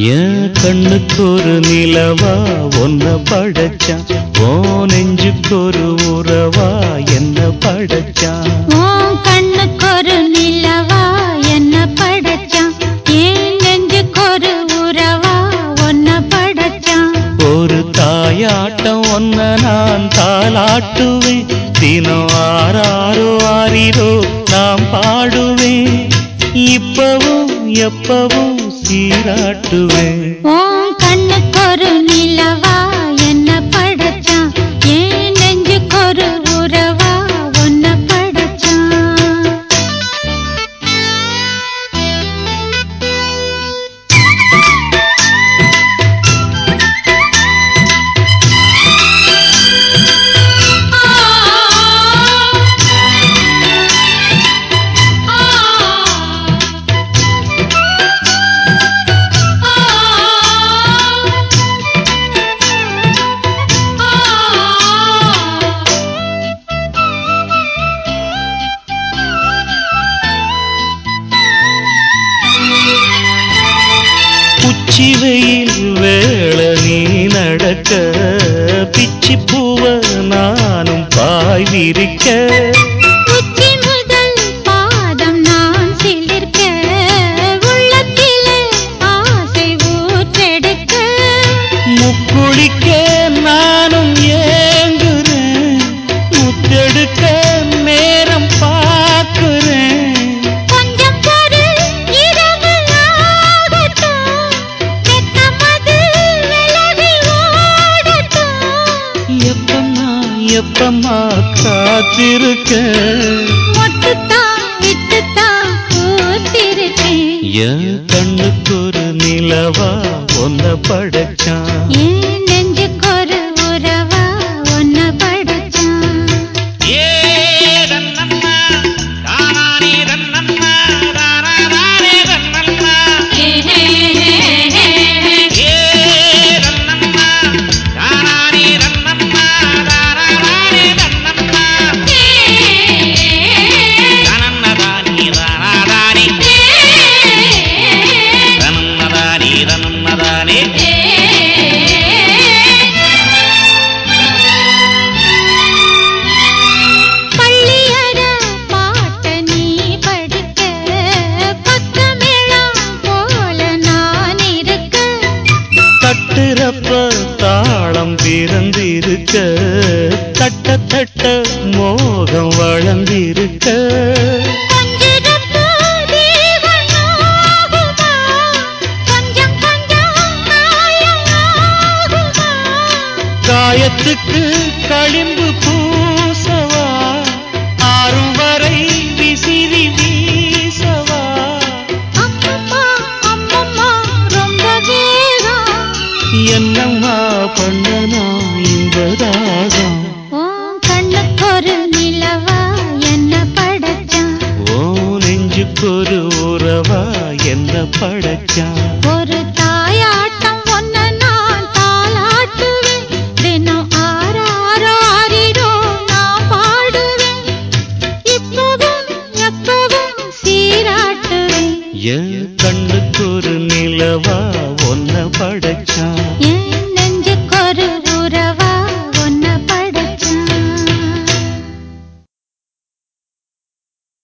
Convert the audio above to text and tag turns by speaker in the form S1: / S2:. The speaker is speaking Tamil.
S1: என் கண்ணுக்கு ஒரு நிலவா ஒன்ன படைச்சான். ஓ நெஞ்சுக்கு ஒரு உறவா என்ன படைச்சான்?
S2: உன் கண்ணுக்கு ஒரு நிலவா என்ன படைச்சான்? என் நெஞ்சுக்கு ஒரு உறவா உன்ன படைச்சான்?
S1: ஒரு தாயாட்டம் ஒன்ன நான் தாளாட்டுவேன். தினம் ஆறாரோ ஆறிரோ நாம் பாடுவேன். இப்பவும் எப்பவும் ഈരാട്ടുവേ நடக்க பிச்சி பூவ நானும் பாய் விரிக்க எப்பம்மா காத்திருக்க? என் கண்ணுக்கு ஒரு நிலவா ஒன்ன படைச்சான். பிறந்திருக்க தட்ட தட்ட மோகம் வளர்ந்திருக்க. காயத்துக்கு களிம்பு பூசவா ஆறும் வரை விசிறி வீசவா. என்னம்மா பண்ணனா இந்த தாகம்
S2: உன் கண்ணுக்கு ஒரு நிலவா என்ன படைச்சான்?
S1: ஓ நெஞ்சுக்கொரு உறவா என்ன படைச்சான்?